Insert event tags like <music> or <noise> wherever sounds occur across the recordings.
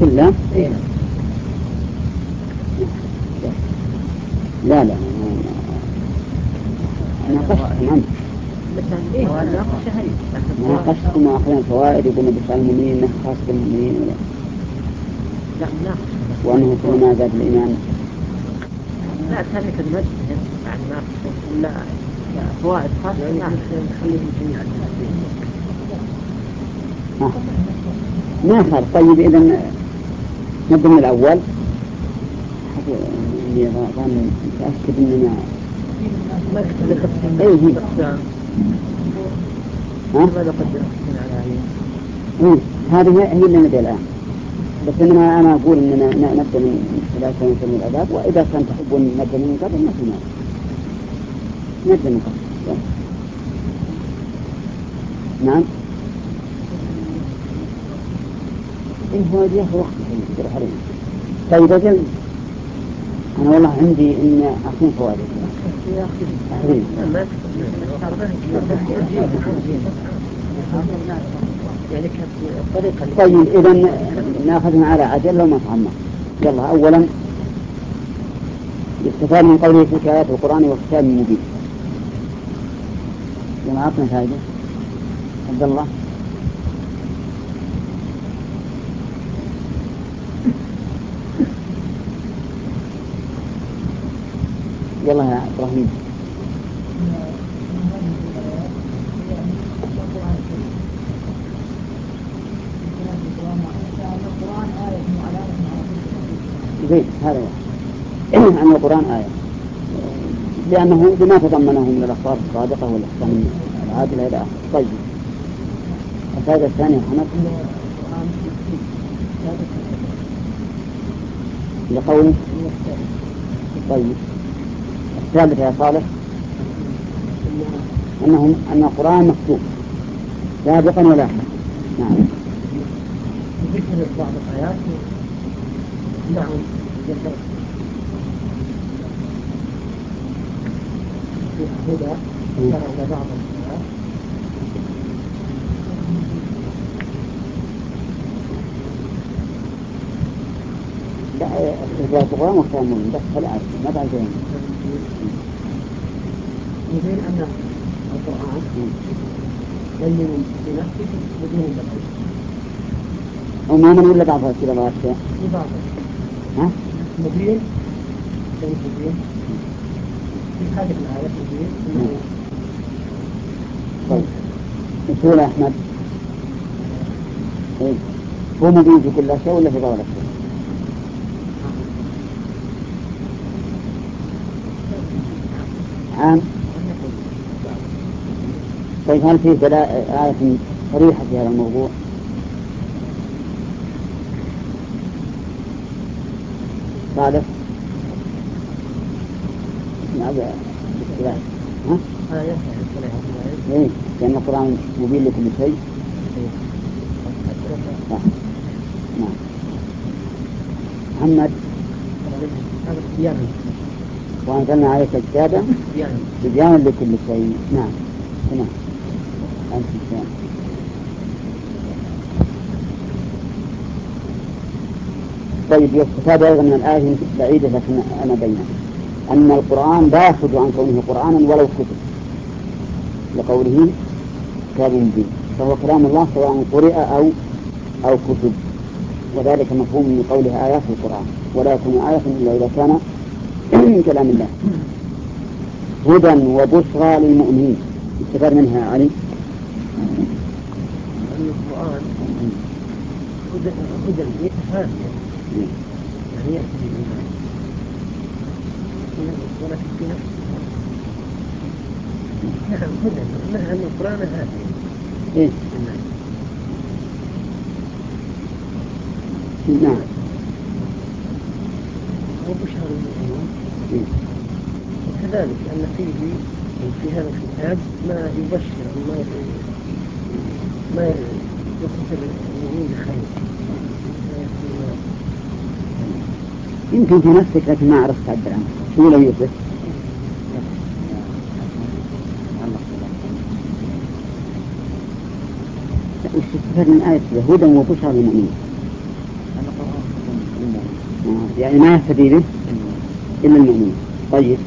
كله؟ إيه. لا لا ناقشتكم أنت إيه ناقشتكم آخرين الفوائد يقولون بشأن المؤمنين أنه خاص بالمؤمنين ولا لا؟ ناقش وأنه كلما زاد الإيمان. لا تارك المد يعني ما لا فوائد خاصة نخليهم جميعا ما صار طيب إذا نبدأ من الأول اللي ظن متأكد إننا ما إيه هي. ها؟ هذه؟ إيه هذه هي اللي نبي الآن بس إنما أنا أقول إننا ن- نبدأ من إذا كان من الآداب وإذا كان تحبون نبدأ من قبل ما في نبدأ من قبل. نعم هو ياخذ وقت يقدر عليه طيب أجل أنا والله عندي إن أكون فوائد طيب إذا ناخذها على عجل لو ما فهمنا. يلا أولا يستفاد من قوله تلك آيات القرآن وكتاب مبين لما أعطنا فائدة. عبد الله. يلا يا إبراهيم. زين هذا <clears throat> أن القرآن آية. لأنه بما تضمنه من الأخبار الصادقة والأحكام العادلة إلى آخره. طيب. الفائدة الثانية محمد؟ لقول طيب. الثالثة يا صالح؟ أنهم أن القرآن مكتوب. سابقا ولاحقا نعم. ذكر بعض الآيات. نعم. ذكر في هدى ذكر بعض الآيات لا القرآن مؤمن بس ما بعد ذلك. يبين أن القرآن بين بنفسه بدون تبعيد عموما ولا بعض كذا بعض في بعض ها؟ مبين بين مبين في هذه الآية مبين طيب. يا أحمد؟ إيه؟ هو مبين في كل شيء ولا في بعض الأشياء؟ عام. طيب هل في دلائل آية صريحة في هذا الموضوع؟ صالح نعم. باختلاف ها؟ إيه لأن القرآن مبين لكل شيء. نعم. محمد. هذا صيام وأنزلنا عليك الكتاب. صيام تبيانا لكل شيء. نعم. تمام طيب يستفاد أيضا من الآية بعيدة لكن أنا بينها. أن القرآن لا يخرج عن كونه قرآنا ولو كتب. لقوله كتاب مبين فهو كلام الله سواء قرئ أو أو كتب. وذلك مفهوم من قوله آيات القرآن. ولا يكون آية إلا إذا كان من كلام الله. هدى وبشرى للمؤمنين. استفاد منها علي. أن القرآن هدى يتفاهم يعني يأتي بالإيمان ولكن في نفس نعم هدى معنى أن القرآن هادي إيه. نعم. وبشر المؤمنين إيه. وكذلك أن فيه في هذا الكتاب ما يبشر ما ما يمكن في نفسك لكن ما عرفت تعبر عنه شو يوسف لا، وش استفاد من آية؟ هدى وبشرى للمؤمنين يعني ما يهتدي به إلا المؤمنين. طيب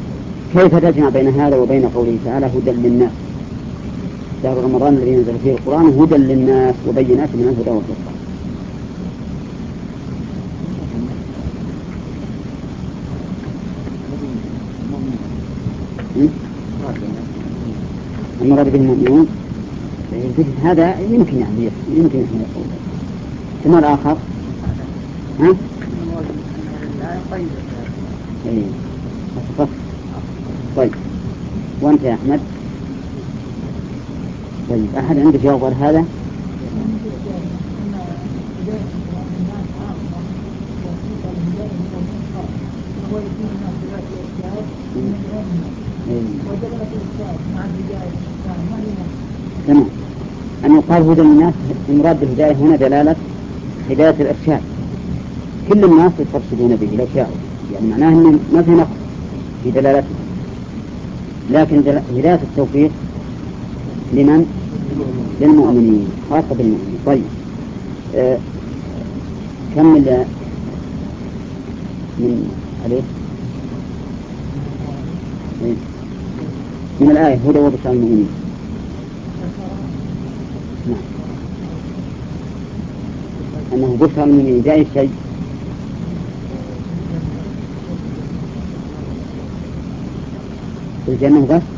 كيف تجمع بين هذا وبين قوله تعالى هدى للناس؟ شهر رمضان الذي نزل فيه القرآن هدى للناس وبينات من الهدى والفرقان. المراد به المؤمنون؟ هذا يمكن يعني يمكن إحنا نقول ثم الآخر؟ ها؟ إيه. طيب. وأنت يا أحمد؟ طيب أحد عنده جواب غير هذا؟ تمام. أن يقال هدى الناس المراد بالهداية هنا دلالة هداية الإرشاد. كل الناس يسترشدون به لو شاءوا. يعني معناه أنه ما في نقص في دلالته. لكن هداية التوفيق لمن؟ للمؤمنين خاصة بالمؤمنين. طيب. آه كمل من عليه. من الآية هدى وبشرى المؤمنين. نعم. أنه بشرى المؤمنين بأي شيء الجنة بس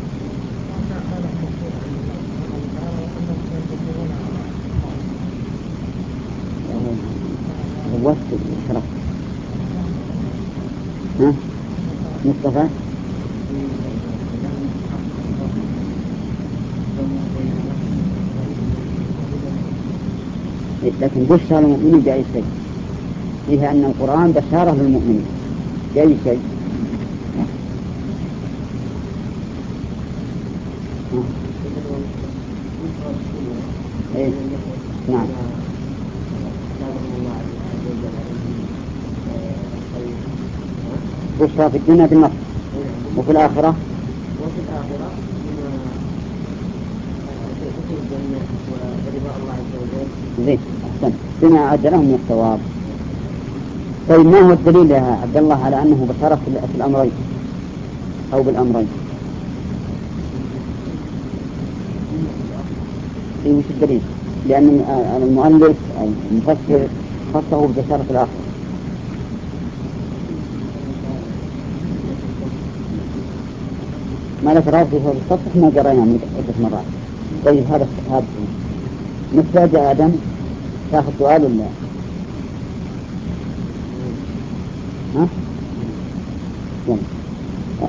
مصطفى لكن بشرى المؤمنين بأي شيء؟ فيها أن القرآن بشارة للمؤمنين. بأي شيء؟ إيه؟ نعم. بشرى في الدنيا بالنصر وفي الآخرة؟ وفي الآخرة زين أحسن. بما أعد لهم من الثواب. طيب ما هو الدليل يا عبد الله على أنه بشرة في الأمرين؟ أو بالأمرين؟ إيه وش الدليل؟ لأن المؤلف المفسر خصه ببشارة الآخر ما رأي في هذا السطح ما من عدة مرات. طيب هذا هذا. نحتاج آدم تاخذ سؤال ولا؟ ها؟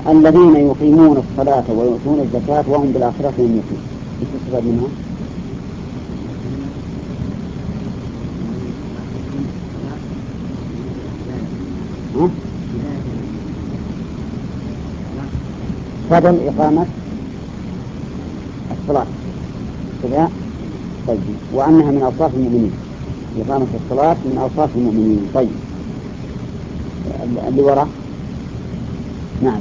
الذين يقيمون الصلاة ويؤتون الزكاة وهم بالآخرة هم يقيمون. إيش تستفاد منها؟ ها؟ فضل إقامة الصلاة. كذا طيب. وأنها من أوصاف المؤمنين. إقامة الصلاة من أوصاف المؤمنين. طيب. اللي وراء؟ نعم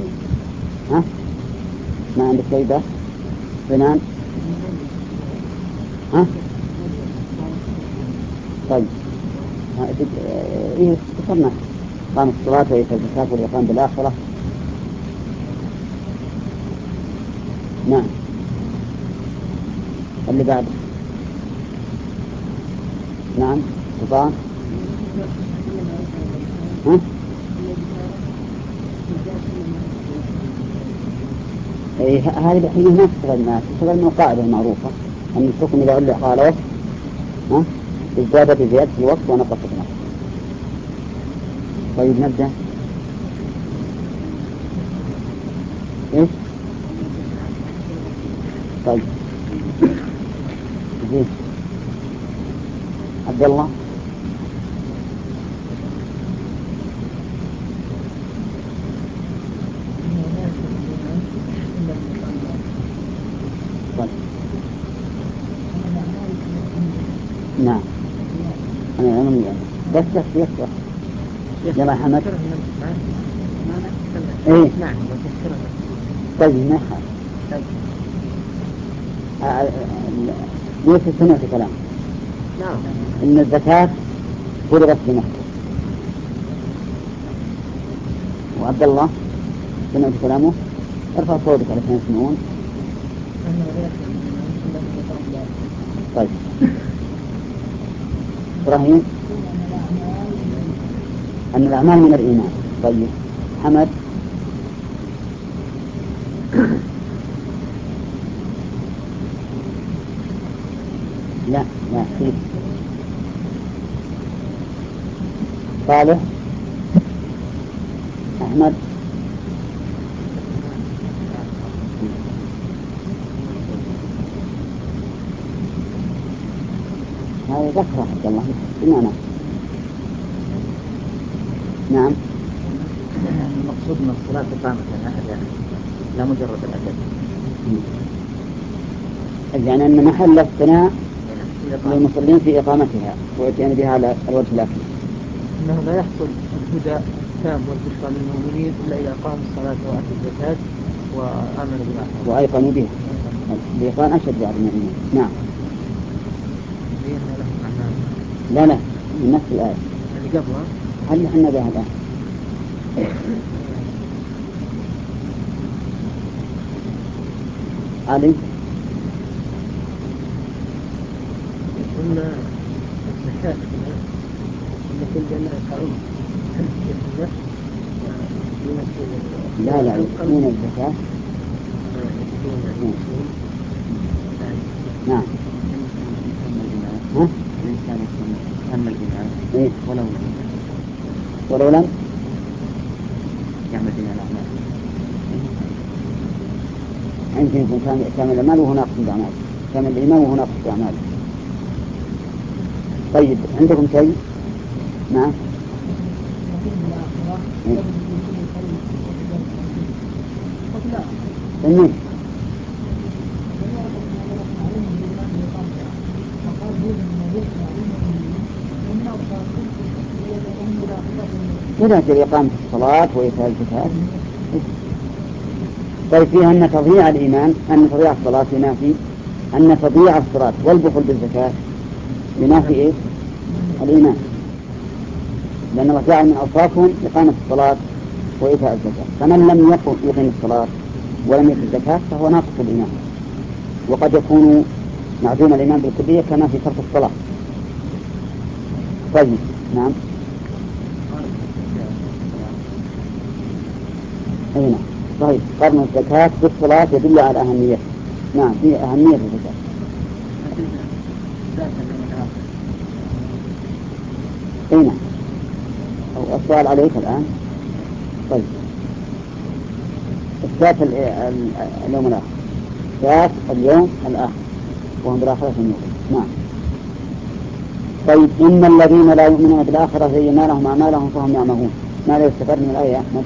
ها؟ ما عندك شيء بس؟ فنان؟ ها؟ طيب. إيه ذكرنا إقام الصلاة وإيتاء الزكاة والإقام بالآخرة. نعم. اللي بعد. نعم. سلطان ها؟ إيه هذه الحين ما تشتغل ما تشتغل من القاعدة المعروفة. أن الحكم إذا علق على وقت ها؟ ازداد بزيادة الوقت ونقص النقص طيب نبدأ. إيش؟ طيب زين عبد الله. نعم. أنا أنا بس بس يكفي يلا حمد. إيه. نعم طيب ما يخالف يوسف سمعت كلام نعم. إن الزكاة فرضت بمكة وعبد الله سمعت كلامه؟ ارفع صوتك علشان يسمعون طيب. إبراهيم؟ أن الأعمال من الإيمان. طيب. حمد؟ لا لا فيه صالح. أحمد. هذا ذكر عبد الله. بمعنى. نعم. المقصود من الصلاة إقامة أداء لا مجرد الأداء يعني أن محل الثناء للمصلين في إقامتها ويتيان بها على الوجه الأكمل. أنه لا يحصل الهدى التام والبشرى للمؤمنين إلا إذا قاموا الصلاة وآتوا الزكاة وآمنوا بالآخرة وأيقنوا بها. الإيقان أشد بعد من نعم. لا لا. من نفس الآية. اللي قبلها هل إحنا بها الآن؟ علي قلنا الزكاة. أن كل جنة تعود لا لا يؤتون الزكاة نعم ها؟ الإنسان يكون الإيمان إيه؟ ولو ولو لم يعمل بها الأعمال يمكن يكون كامل الأعمال وهو ناقص الأعمال كامل الإيمان وهو ناقص الأعمال طيب عندكم شيء؟ نعم. جميل كذا في إقامة الصلاة وإيتاء الزكاة. طيب فيها أن تضييع الإيمان أن تضييع الصلاة ينافي أن تضييع الصلاة والبخل بالزكاة ينافي إيه؟ الإيمان. لأن الله جعل من أوصافهم إقامة الصلاة وإيتاء الزكاة. فمن لم يقم الصلاة ولم يؤتي الزكاة فهو ناقص الإيمان. وقد يكون معدوم الإيمان بالكلية كما في ترك الصلاة. طيب نعم. أي نعم. صحيح قرن الزكاة بالصلاة يدل على أهمية. نعم في أهمية الزكاة. أي نعم. السؤال عليك الآن. طيب. إثبات اليوم الآخر. إثبات اليوم الآخر. وهم بالآخرة النور نعم. طيب إن الذين لا يؤمنون بالآخرة زينا لهم أعمالهم فهم يعمهون. ماذا يستفاد من الآية؟ يا أحمد؟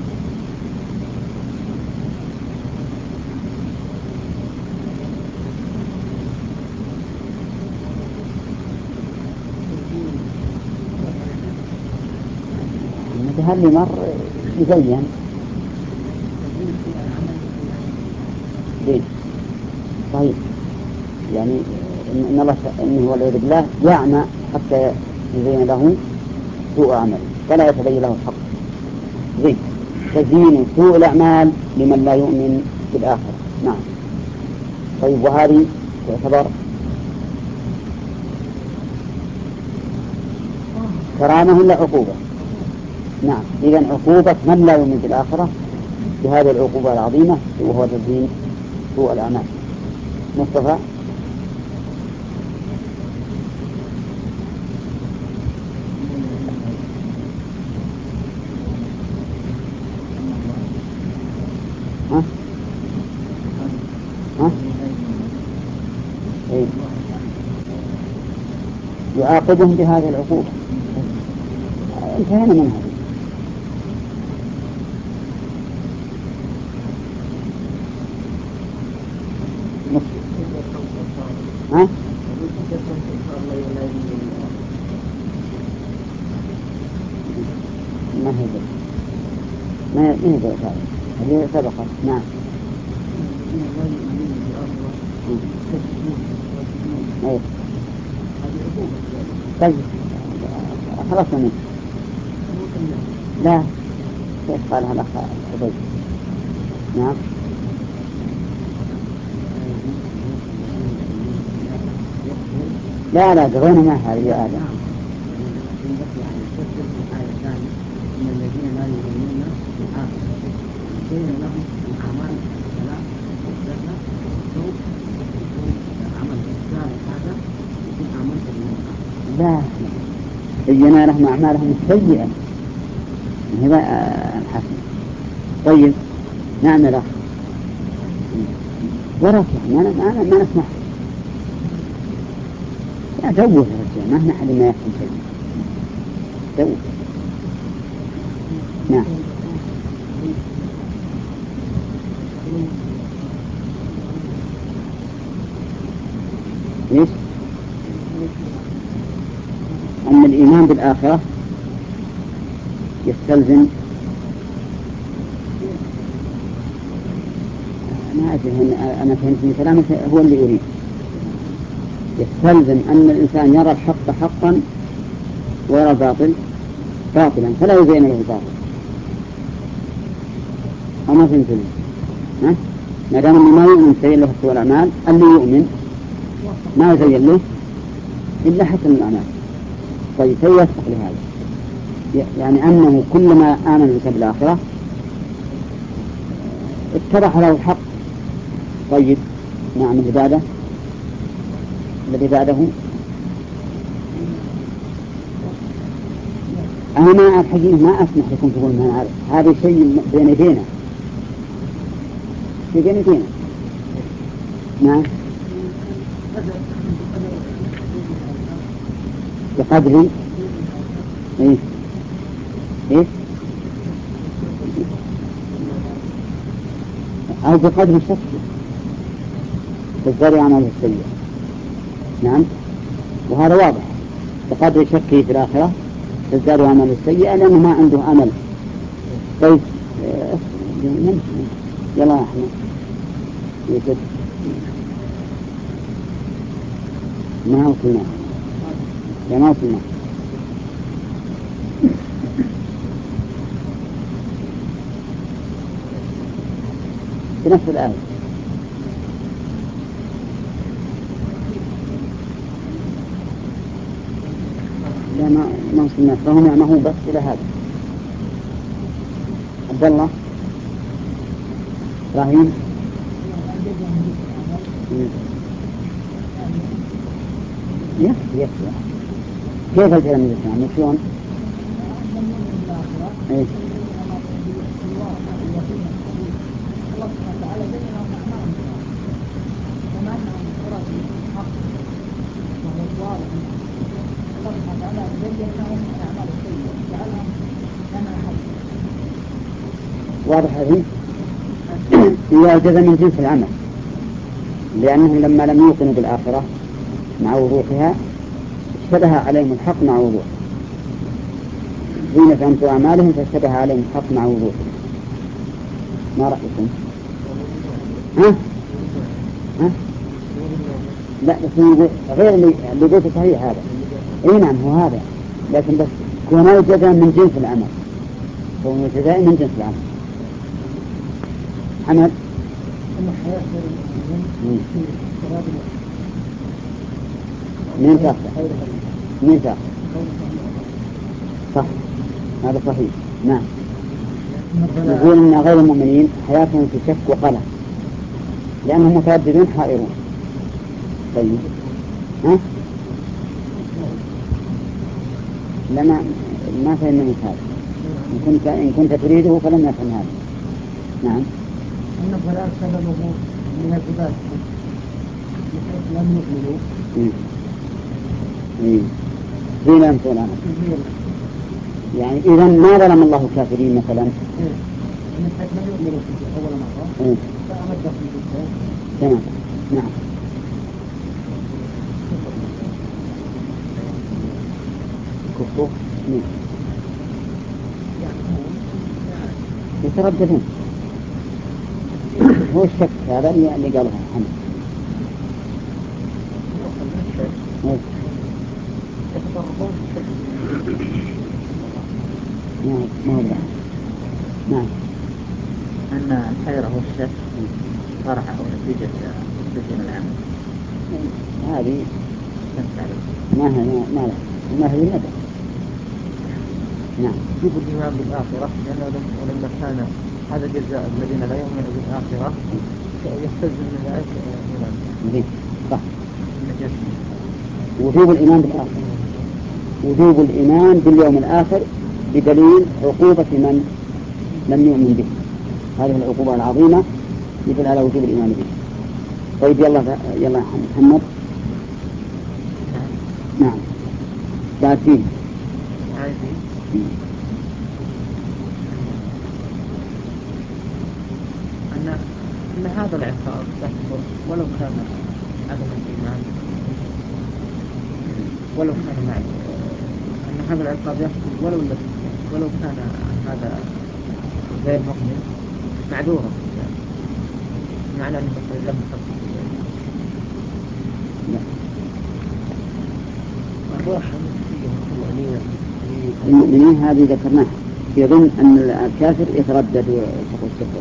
المتهلي مر يزين ليه؟ طيب. يعني ان الله إنه والعياذ بالله يعمى حتى يزين له سوء عمله. فلا يتبين له الحق. زين. تزيين سوء الأعمال لمن لا يؤمن بالآخرة. نعم. طيب وهذه تعتبر كرامة ولا عقوبة؟ نعم إذا عقوبة من لا يؤمن بالآخرة بهذه العقوبة العظيمة وهو تزيين سوء الأعمال مصطفى ها؟ ها؟ إيه؟ يعاقبهم بهذه العقوبة انتهينا منها ها؟ ما هي ذلك ما هي ذلك هذه سبقت نعم أيه. طيب خلاص منه لا الأخ عبيد نعم. لا لا قضينا ما هذه يا آدم لا هذا بينا لهم أعمالهم السيئة الحسن طيب نعم الأخ وراك ما ما ما نسمح لا دوه يا رجال ما أحنا حد ما يحكم شيء. دوه نعم. إيش؟ أن الإيمان بالآخرة يستلزم ما أدري أنا فهمت من كلامك هو اللي أريد يستلزم أن الإنسان يرى الحق حقا ويرى الباطل باطلا فلا يزين له الباطل. أو ما فهمت ها؟ ما دام اللي ما يؤمن تزين له سوء الأعمال. اللي يؤمن ما يزين له إلا حسن الأعمال. طيب فيوفق لهذا؟ يعني أنه كلما آمن بك بالآخرة اتضح له الحق. طيب. نعم اللي بعده الذي بعده. أنا ما الحقيقة ما أسمح لكم تقولون ما نعرف هذا شيء بين يدينا. في بين يدينا. نعم. بقدر. إيه. إيه. أو بقدر شك تزدري عمله السيء نعم؟ وهذا واضح. بقدر شكه في الآخرة. تزداد عمله السيئة لأنه ما عنده أمل. طيب آه، يلا يا أحمد ما وصلنا يا ما وصلنا في نفس الآية. لا ما ما وصلنا فهم هو بس إلى هذا. عبد الله؟ إبراهيم؟ يكفي يكفي كيف الإسلام شلون؟ واضح هذه هي جزء من جنس العمل. لأنهم لما لم يوقنوا بالآخرة مع وضوحها اشتبه عليهم الحق مع وضوح. حين فهمت أعمالهم فاشتبه عليهم الحق مع وضوح. ما رأيكم؟ ها؟ ها؟ لا بس غير اللي قلته صحيح هذا. إي نعم هو هذا. لكن بس كونه جزاء من جنس العمل. كونه جزاء من جنس العمل. حمد. من تاخذ من تاخذ صح. هذا صحيح. نعم. نقول إن غير المؤمنين حياتهم في شك وقلق. لأنهم مترددون حائرون. طيب. ها؟ لما ما فهمنا من هذا. إن كنت إن كنت تريده فلم يفهم هذا. نعم. أن الضلال سببه من العباد. لم يؤمنوا إيه. زين لم يعني إذا ما ظلم الله الكافرين مثلا؟ من حيث لم يؤمنوا في أول مرة. إيه. فأمده في تمام. نعم. كفوا مين يترددون. هو الشك هذا اللي قاله محمد. هو بعد نعم أن الحيرة والشك فرع أو نتيجة تسليم العمل. هذه ما هي ما لا ما هي ندى نعم. يجب الإيمان بالآخرة لأنه لم- ولما كان هذا جزاء الذين لا يؤمنون بالآخرة يستلزم من الإيمان زين صح. وجوب الإيمان بالآخرة. وجوب الإيمان باليوم الآخر بدليل عقوبة من لم يؤمن به. هذه العقوبة العظيمة يدل على وجوب الإيمان به. طيب يلا يلا يا محمد. نعم. بعد فيه عادي أن أن هذا العقاب يحصل ولو كان عدم الإيمان. ولو كان مع أن هذا العقاب يحصل ولو ولو كان هذا غير مؤمن. معذورا معنى أنه لم يحصل الراحة المؤمنين هذه ذكرناها. يظن أن الكافر يتردد ويتقول الكفر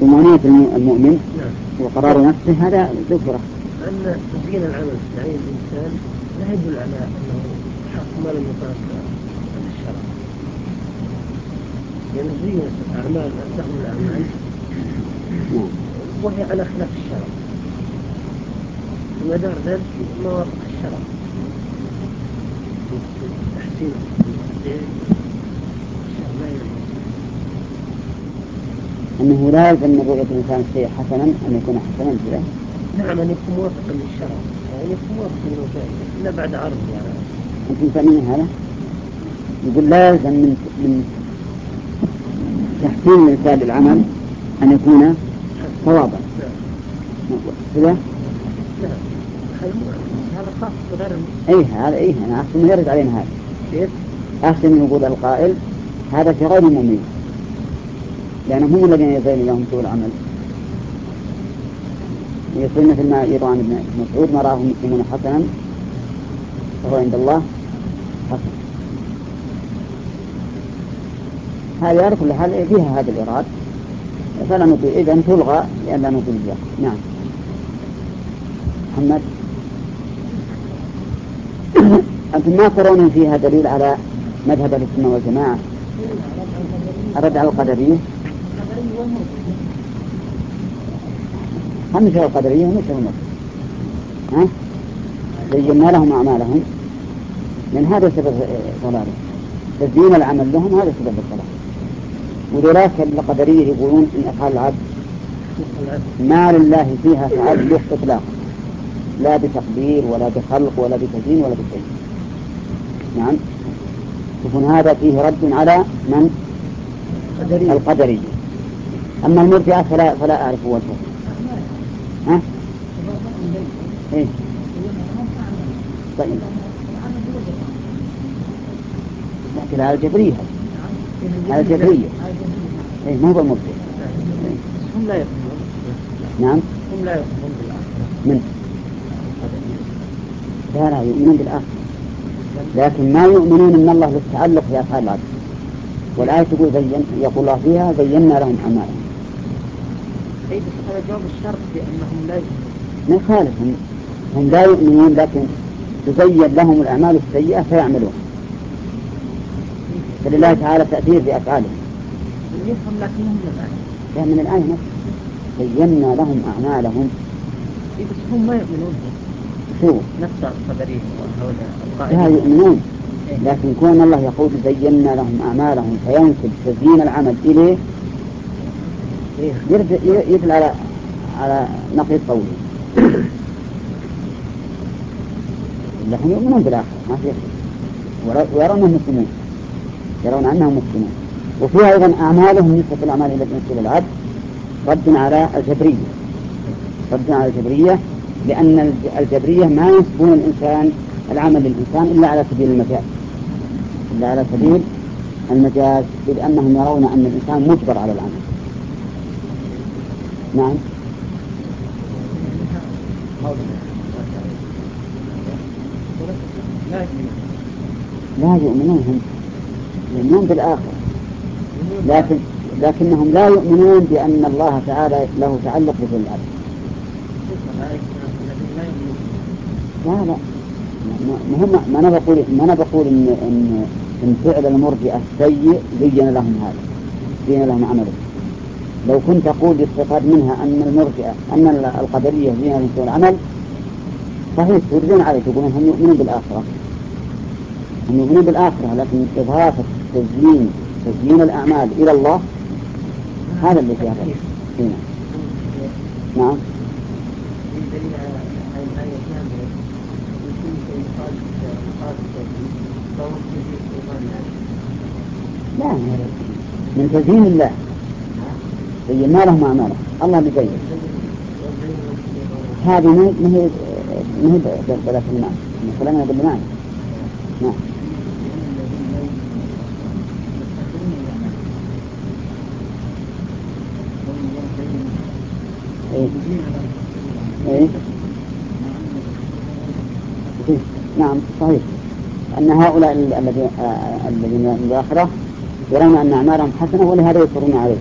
طمأنينة الم- المؤمن نعم. وقرار نفسه هذا ذكره. أن تزيين العمل في عين الإنسان لا يدل على أنه حق ما لم يقاس عن الشرع. لأن زينة الأعمال أسهم الأعمال وهي على خلاف الشرع. ومدار ذلك ما وافق الشرع. تحسين التحسين الشرع لا يلزم أنه لا يلزم من رؤية الإنسان الشيء حسنا أن يكون حسنا نعم أن يكون موافقا للشرع. يعني يكون موافقا للوسائل إلا بعد عرض يعني. أنتم فاهمين هذا؟ يقول لا يلزم من من تحسين الإنسان للعمل أن يكون صوابا نعم. كذا؟ نعم هذا خاص بغير أي هذا أي أنا أحسن يرد علينا هذا. كيف؟ أحسن من يقول القائل. هذا في غير المؤمنين لأنهم هم الذين يزين لهم سوء العمل. ويصير مثل ما يروى عن ابن مسعود ما راه المسلمون حسنا فهو عند الله حسن. هذه على كل حال فيها هذا الإيراد. فلا نطيل إذا تلغى لأن لا بها. نعم. محمد. <coughs> أنتم ما ترون فيها دليل على مذهب السنة والجماعة. الرد على القدرية. هم مثل القدرية ومثل المرجع ها؟ زينا لهم أعمالهم. من هذا سبب ضلالهم. تزيين العمل لهم هذا سبب الضلال. ولذلك القدرية يقولون إن أفعال العبد ما لله فيها تعلق إطلاقا. لا بتقدير ولا بخلق ولا بتزيين ولا بشيء نعم. يكون هذا فيه رد على من؟ قدرية. القدرية. أما المرجعة فلا فلا أعرف وجهه. ها؟ إيه؟ طيب. لكن على الجبرية على الجبرية إيه ما هو المرجع هم لا يؤمنون نعم. هم لا يؤمنون بالآخرة. من؟ لا لا يؤمنون بالآخرة. لكن ما يؤمنون أن الله له تعلق بأفعال العبد والآية تقول زين يقول الله فيها زينا لهم أعمالهم. بس هذا جواب الشرط بأنهم لا يؤمنون. ما يخالف هم, هم لا يؤمنون لكن تزين لهم الأعمال السيئة فيعملون. فلله تعالى تأثير بأفعالهم يفهم لكنهم من الآية من الآية نفسها زينا لهم أعمالهم. أي بس هم ما يؤمنون. شو؟ نفس وهؤلاء لا يؤمنون. لكن كون الله يقول زينا لهم أعمالهم فينسب تزيين العمل إليه إيه. يدل على على نقيض قوله لهم يؤمنون بالآخرة ما في ويرونهم مسلمون. يرون أنهم مسلمون. وفيها أيضا أعمالهم نسبة الأعمال التي تنسب العبد رد على الجبرية. رد على الجبرية لأن الج- الجبرية ما ينسبون الإنسان العمل للإنسان إلا على سبيل المجاز. إلا على سبيل المجاز إذ أنهم يرون أن الإنسان مجبر على العمل. نعم. لا يؤمنون هم. يؤمنون بالآخرة. لكن لكنهم لا يؤمنون بأن الله تعالى له تعلق بكل الأرض. لا لا. ما هم ما أنا بقول ما أنا بقول ان ان إن فعل المرجئة السيء زين لهم هذا. زين لهم عمله. لو كنت أقول يستفاد منها أن المرجئه أن القدرية زين لهم سوء العمل صحيح تردون عليه تقولون هم يؤمنون بالآخرة. هم يؤمنون بالآخرة لكن اضافه تزيين تزيين الأعمال إلى الله هذا اللي فيها هنا. نعم. لا من تزيين الله. زين ما لهم أعماله الله اللي زين هذه ما هي ما هي بلاش المعنى كلامنا بالمعنى نعم. إيه. إيه. نعم صحيح. أن هؤلاء الذين الذين الآخرة يرون أن أعمالهم حسنة ولهذا يصرون عليه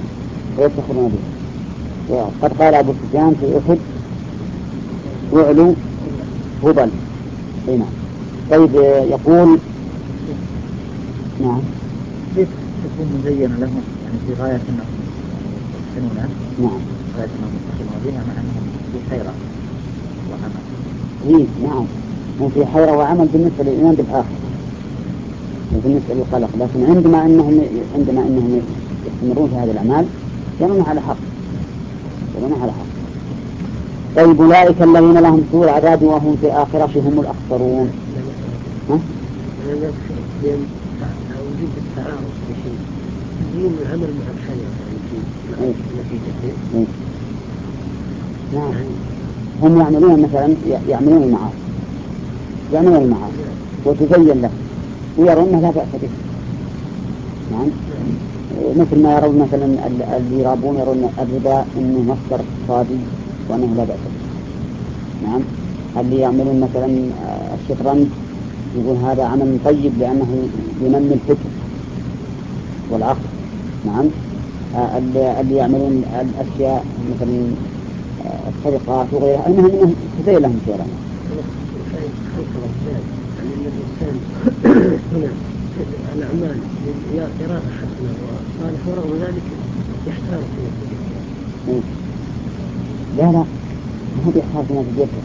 ويفتخرون به وقد قال أبو سفيان في أحد يعلو هبل. أي نعم. طيب يقول نعم. كيف تكون مزينة لهم؟ يعني في غاية أنهم يحسنونها نعم. غاية أنهم يفتخرون بها مع أنهم في خيرة وعمل. إيه نعم. هم في حيرة وعمل بالنسبة للإيمان بالآخرة. وبالنسبة للخلق. لكن عندما أنهم عندما أنهم يستمرون في هذه الأعمال يرون على حق. يرون على حق. طيب أولئك الذين لهم سوء العذاب وهم في الآخرة هم الأخسرون. ها؟ العمل مع نعم. هم يعملون مثلا يعملون المعاصي. يعملون المعاصي. وتزين له ويرون لا بأس به. نعم. مثل ما يرون مثلا اللي يرابون يرون الربا إنه مصدر اقتصادي وأنه لا به. نعم. اللي يعملون مثلا الشطرنج يقول هذا عمل طيب لأنه ينمي الفكر والعقل. نعم. اللي يعملون الأشياء مثلا السرقات وغيرها المهم انه تزين لهم خيرا هنا الأعمال إرادة حسنة وصالح ورغم ذلك نفسه لا لا. ما هو في نتيجته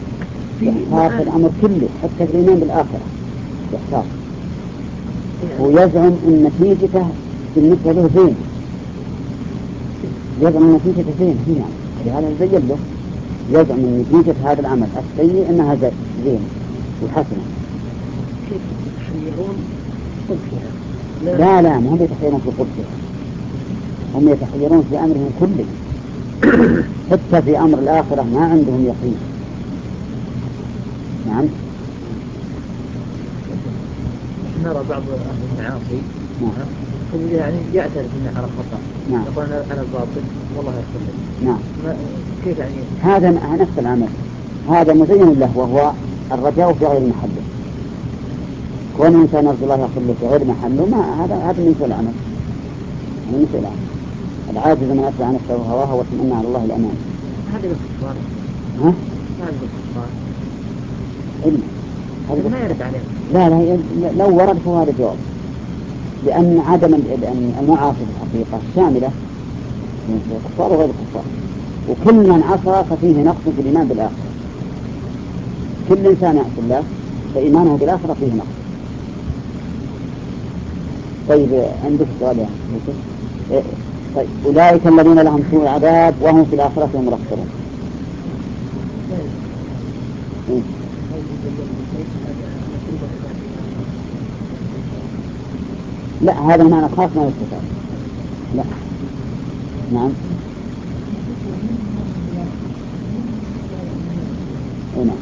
يحتار في الأمر كله حتى في الإيمان بالآخرة. يحتار ويزعم أن نتيجته بالنسبة له زين. يزعم أن نتيجته زين هي يعني. لهذا زين له. يزعم أن نتيجة هذا العمل السيء أنها زين وحسنة. كيف يتحيرون لا. لا ما هم يتحيرون في قدسها هم يتحيرون في أمرهم كله. <coughs> حتى في أمر الآخرة ما عندهم يقين. نعم. نرى بعض أهل المعاصي نعم. يعني يعترف إنه على خطأ. نعم. يقول أنا أنا باطل والله يغفر لي نعم. كيف يعني؟ هذا نفس العمل. هذا مزين له وهو الرجاء في غير محله. كون الانسان يرجو الله يغفر له في غير محله ما هذا هذا من سوء العمل. من سوء العمل. العاجز من اتبع نفسه وهواها وتمنى على الله الأمان. هذا باختصار ها؟ هذا باختصار إلا ما يرد عليه لا لا لو ورد فهو هذا الجواب. لأن عدم المعاصي في الحقيقة شاملة. الكفار وغير الكفار. وكل من عصى ففيه نقص في الإيمان بالآخرة. كل إنسان يعصي الله فإيمانه بالآخرة فيه نقص. طيب عندك سؤال إيه، طيب. أولئك الذين لهم سوء العذاب وهم في الآخرة هم إيه. لا هذا المعنى خاص ما يستفاد لا. نعم. نعم.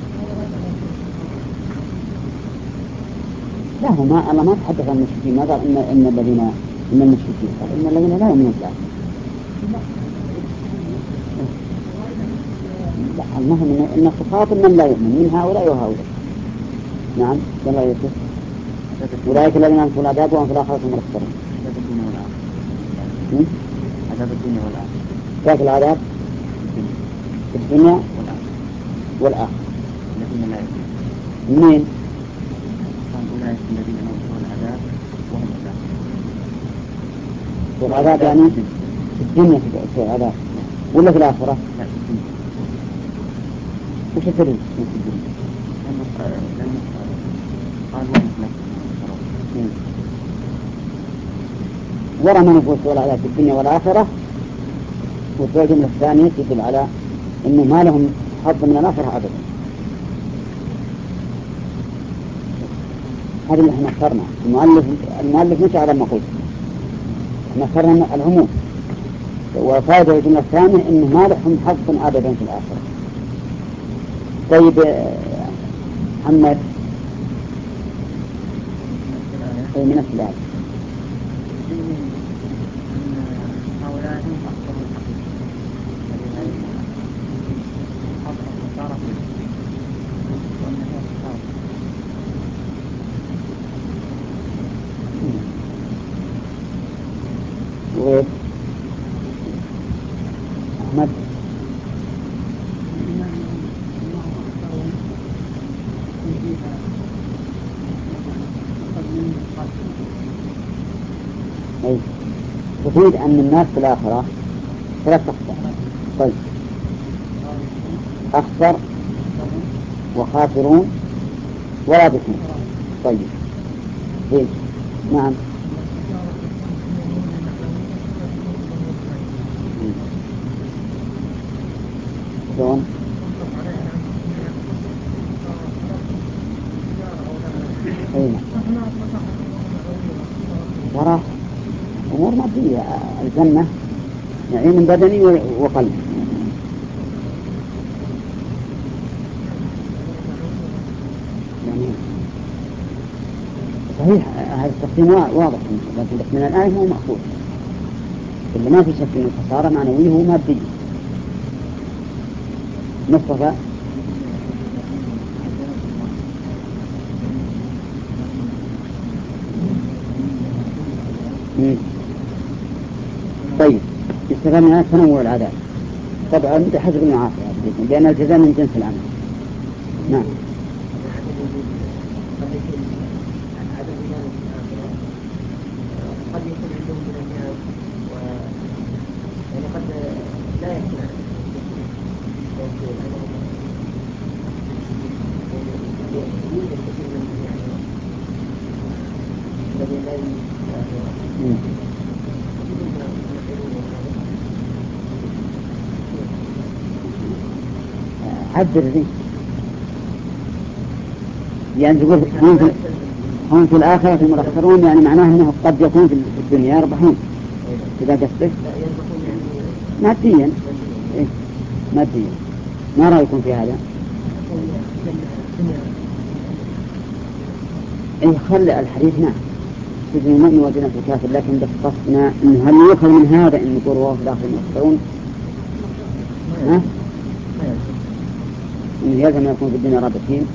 لا هو ما الله ما تحدث عن المشركين ما قال ان إن الذين ان المشركين. قال إن الذين لا يؤمنون بالله. لا المهم ان خطاب من لا يؤمن من هؤلاء وهؤلاء. نعم كما يوسف أولئك الذين أنفوا العذاب وهم في الآخرة هم الأخسرون. عذاب الدنيا والآخرة ذاك العذاب؟ في الدنيا والآخرة. الذين لا يؤمنون منين؟ قال أولئك الذين أورثوا العذاب وهم الآخرة والعذاب يعني في الدنيا في العذاب ولا في الآخرة؟ لا في وش الدليل؟ ورا من نفوس والعذاب في الدنيا والآخرة والجملة الثانية تدل على أنه ما لهم حظ من الآخرة أبدا. هذا اللي إحنا اخترنا المؤلف المؤلف مش على ما قلت. اخترنا العموم. وفائدة الجملة الثانية انه ما لهم حظ ابدا في الآخرة. طيب آه، محمد. أي من نفس الآية هؤلاء هم أكثر الحقيقة الذين لا يؤمنون حضر النصارى وأن هي النصارى وغير أحمد أي تفيد أن الناس في الآخرة. ثلاث أقسام طيب. أخسر وخاسرون ورابحون طيب. إيه؟ نعم شلون؟ أي ترى أمور مادية الجنة نعيم بدني وقلبي. يعني صحيح هذا التقسيم واضح. لكن من الآية هو مأخوذ اللي ما في شك أن الخسارة معنوية ومادية مصطفى؟ مم. من تنوع العذاب طبعا بحسب المعاصي لأن الجزاء من جنس العمل. نعم قد يكون عندهم من الناس و يعني قد لا يكون يوجد كثير من يعني الذين لا مم. عبر ذي يعني تقول هم في, هم في الآخرة المؤخرون يعني معناه أنه قد يكون في الدنيا يربحون إذا قصدك ماديا إيه؟ ماديا ما رأيكم في هذا؟ أي خلى الحديث نعم سجن المؤمن وجنة الكافر لكن بس أنه هل يؤخذ من هذا أن يقول وهو في الآخرة المؤخرون؟ ها؟ أنه يلزم يكون في الدنيا رابطين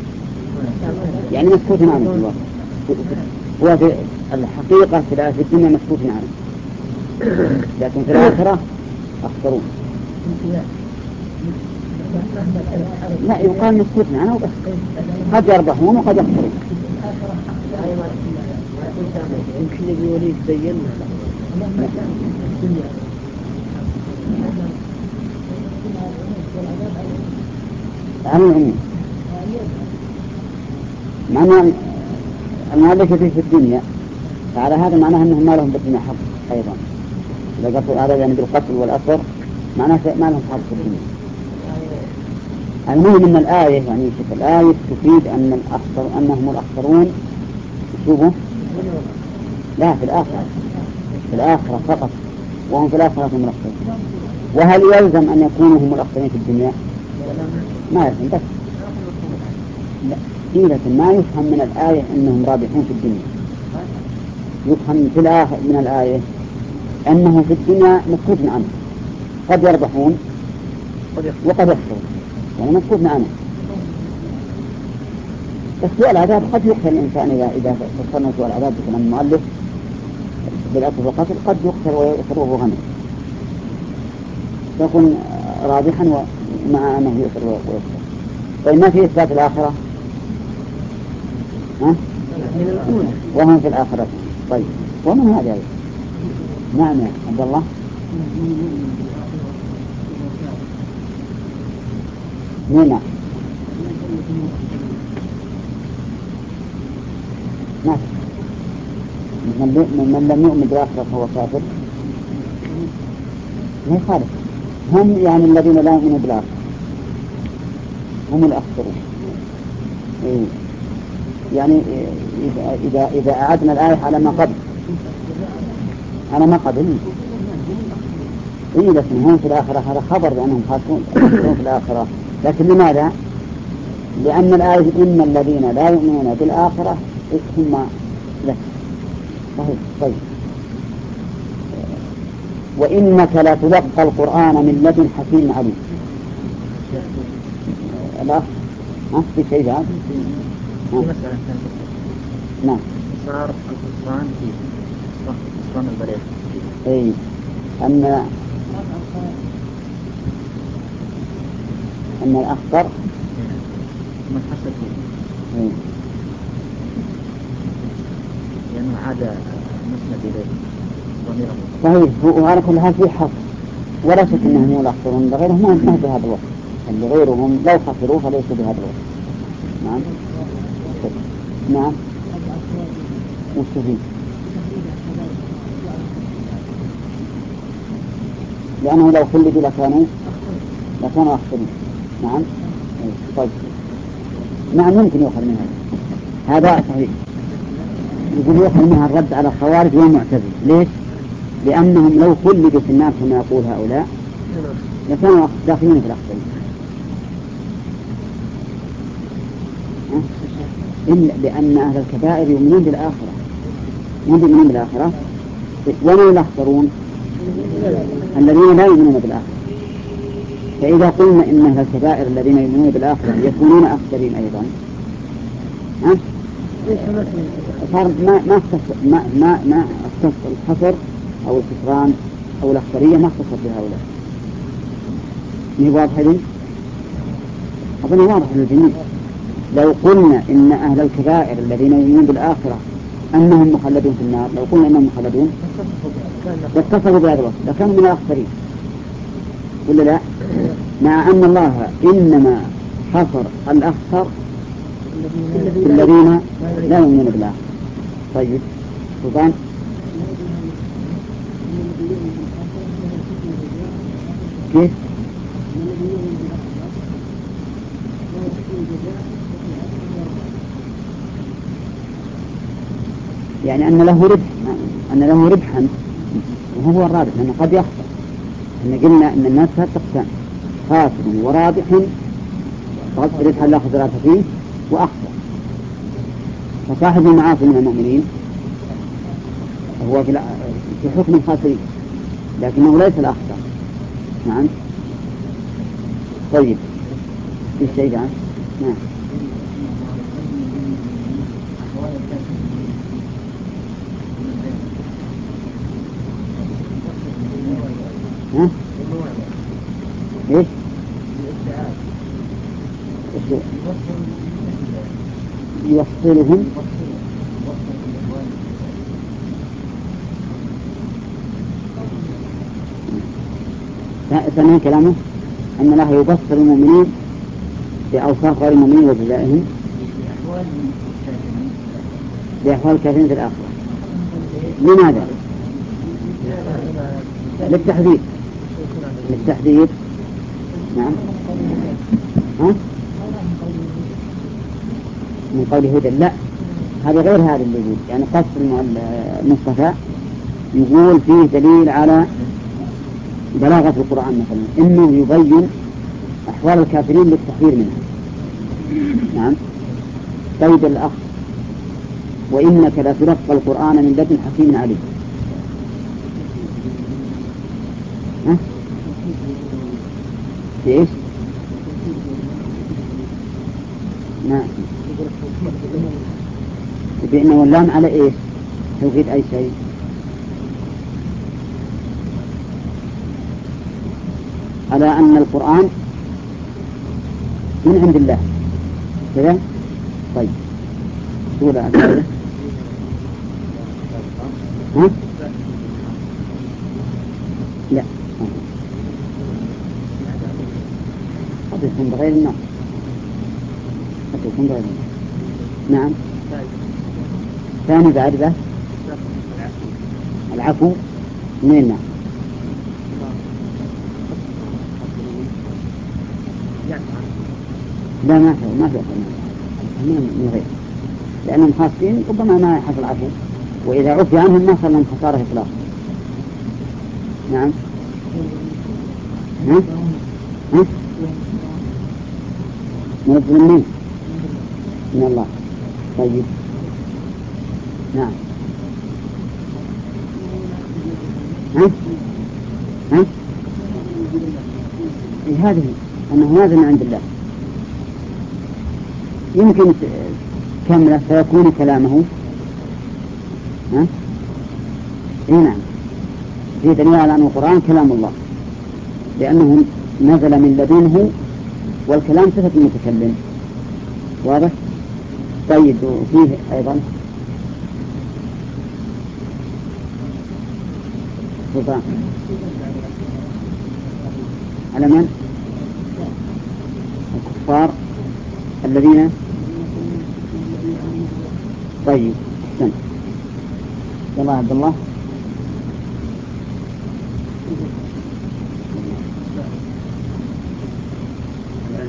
يعني مسكوت عنه في الواقع هو في الحقيقة في الدنيا مسكوت عنه لكن في الآخرة أخسرون لا يقال مسكوت عنه وبس قد يربحون وقد يخسرون. يمكن على العموم مع أن المؤلف في الدنيا. فعلى هذا معناه أنهم ما لهم بالدنيا حظ أيضا. إذا قصوا هذا يعني بالقتل والأسر معناه ما لهم حظ في الدنيا. المهم أن الآية يعني شوف الآية تفيد أن الأخسر أنهم الأخسرون شوفوا. لا في الآخرة. في الآخرة فقط. وهم في الآخرة هم الأخسرون وهل يلزم أن يكونوا هم الأخسرين في الدنيا؟ ما يلزم بس. لا. إيه لكن ما يفهم من الآية أنهم رابحون في الدنيا. يفهم في الآخر من الآية أنه في الدنيا مسكوت عنه قد يربحون وقد يخسرون. يعني مسكوت عنه بس سوء العذاب قد يقتل الإنسان إذا إذا فسرنا سوء العذاب بكلام المؤلف بالأكل والقتل قد يقتل ويؤثر وهو غني. يكون رابحا مع أنه يؤثر ويقتل طيب ما في إثبات الآخرة؟ ها؟ وهم في الآخرة. طيب ومن هذا؟ أيضا نعم يا عبد الله. نعم. نعم. من لم يؤمن بالآخرة فهو كافر. ما يخالف. هم يعني الذين لا يؤمنون بالآخرة. هم الأخسرون إيه. يعني إذا إذا أعدنا الآية على ما قبل. على ما قبل. إيه لكن هم في الآخرة هذا خبر بأنهم خاسرون. في الآخرة. لكن لماذا؟ لأن الآية إن الذين لا يؤمنون بالآخرة ثم لك. صحيح طيب. وإنك لا تلقى القرآن من لدن حكيم عليم. لا ها في شيء بعد؟ في مسألة نعم. صار القرآن في قرآن البريد. اي أن أن الأخطر من حصل فيه. إيه. لأنه عاد مسند إليه. صحيح وعلى كل حال في حق. ولا شك إنهم هم الأخطرون. غيرهم ما ما بهذا الوقت. اللي غيرهم لو خسروا فليسوا بهذا الوقت. نعم. نعم. وش؟ لأنه لو خلدوا لكانوا لكانوا أخطرين نعم. طيب. نعم ممكن يؤخذ منها. هذا صحيح. يقول يؤخذ منها الرد على الخوارج والمعتزلة ليش؟ لأنهم لو خلدوا في النار كما يقول هؤلاء لكانوا داخلين في الأخطرين إلا لأن أهل الكبائر يؤمنون بالآخرة. يؤمنون بالآخرة. ومن الأخطرون الذين لا يؤمنون بالآخرة. فإذا قلنا إن أهل الكبائر الذين يؤمنون بالآخرة يكونون أخسرين أيضا ها؟ صار ما ما ما ما ما الحصر أو الخسران أو الأخسرية ما اختصر بهؤلاء. مي واضحة لي؟ أظن واضح للجميع. لو قلنا إن أهل الكبائر الذين يؤمنون بالآخرة أنهم مخلدون في النار لو قلنا أنهم مخلدون لاتصلوا بهذا الوصف لكانوا من الأخسرين ولا لا؟ مع أن الله إنما حصر الأخسر الذين لا يؤمنون بالآخرة طيب سلطان كيف؟ يعني أن له ربح أن له ربحا وهو الرابح لأنه قد يخسر إحنا قلنا أن الناس ثلاث أقسام خاسر ورابح ربحا لا خسارة فيه وأخسر فصاحب المعاصي من المؤمنين هو في حكم الخاسرين لكنه ليس الأخسر نعم. طيب. في شيء بعد؟ نعم. ها؟ إيش؟ يوصلهم ثانيا كلامه أن الله يبصر المؤمنين بأوصاف غير المؤمنين وجزائهم بأحوال الكافرين في الآخرة. لماذا؟ للتحذير. للتحذير. نعم. ها؟ من قول هدى لا. هذا غير هذا اللي يقول يعني قصر المصطفى يقول فيه دليل على بلاغة القرآن مثلا إنه يبين أحوال الكافرين للتحذير منها نعم قيد الأخ وإنك لتلقى القرآن من لدن حكيم عليم ها؟ إيش؟ نعم بأنه اللام على إيش؟ توكيد أي شيء على أن القرآن من عند الله. كذا طيب. الفائدة ها؟ لا. يكون بغير قد يكون بغير النار نعم. ثاني بعد ذا؟ العفو. من النار لا ما في ما في من غير لأنهم خاصين ربما ما يحصل عفو وإذا عفي عنهم ما صار لهم خسارة إطلاقا نعم ها؟ ها؟ منزل منين؟ من الله طيب نعم ها؟ ها؟ إيه هذه أنه نازل من عند الله يمكن كمله فيكون كلامه ها؟ إي نعم في دليل على أن القرآن كلام الله لأنه نزل من لدنه والكلام صفة المتكلم واضح؟ طيب وفيه أيضا سلطان على من؟ الكفار الذين طيب. احسن يلا عبد الله.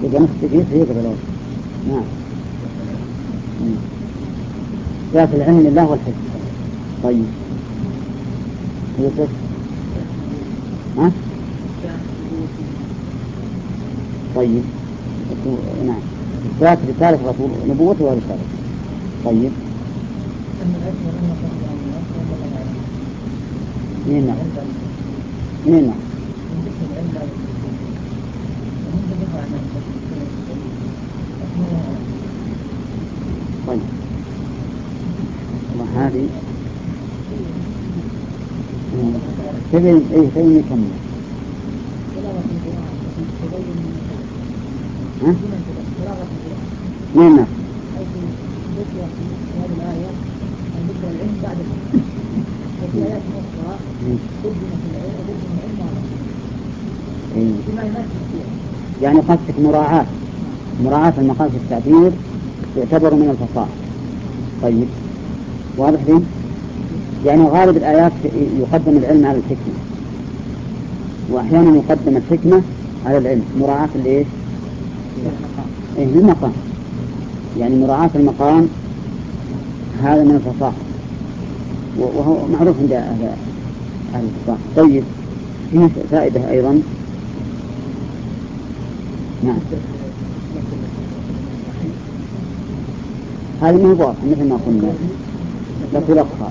نختفي هي قبل نعم. ذات العلم لله والحفظ طيب. يوسف ها؟ طيب. نعم. إثبات رسالة رسول نبوته ورسالته طيب. نعم نعم طيب. وهذه تبين اي تبين يكمل ها؟ قصدك مراعاة. مراعاة المقاصد التعبير يعتبر من الفصاحة. طيب. واضح لي؟ يعني غالب الآيات يقدم العلم على الحكمة. وأحيانا يقدم الحكمة على العلم. مراعاة لإيش؟ إيه للمقام. يعني مراعاة المقام هذا من الفصاحة. وهو معروف عند أهل أهل الفصاحة. طيب. فيه فائدة أيضا. نعم. هذه ما هو واضح مثل ما قلنا. لتلقى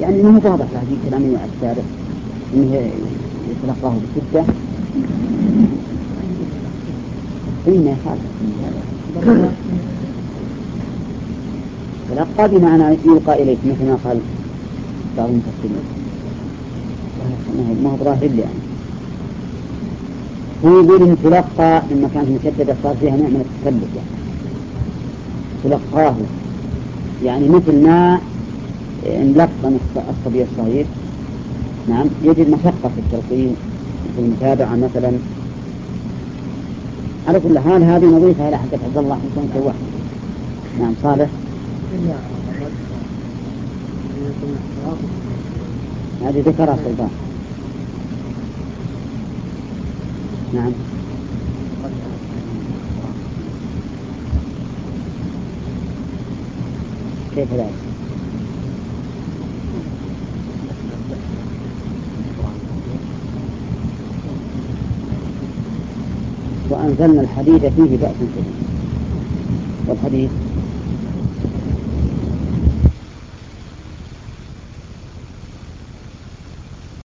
يعني ما هو واضح في كلام السابق إنه يتلقاه بشدة. اي ما يخالف تلقى بمعنى يلقى إليك مثل ما قال بعض المفسرين ما هو ظاهر يعني يقول إن تلقى لما كانت مشددة صار فيها نوع من التكلف يعني. تلقاه. يعني مثل ما نلقن الصبي الصغير نعم يجد مشقة في التلقين في المتابعة مثلا. على كل حال هذه نظيفة إلى حقة عبد الله يكون سواها نعم صالح. هذه ذكرها سلطان. نعم كيف ذلك؟ وأنزلنا الحديد فيه بأس شديد والحديد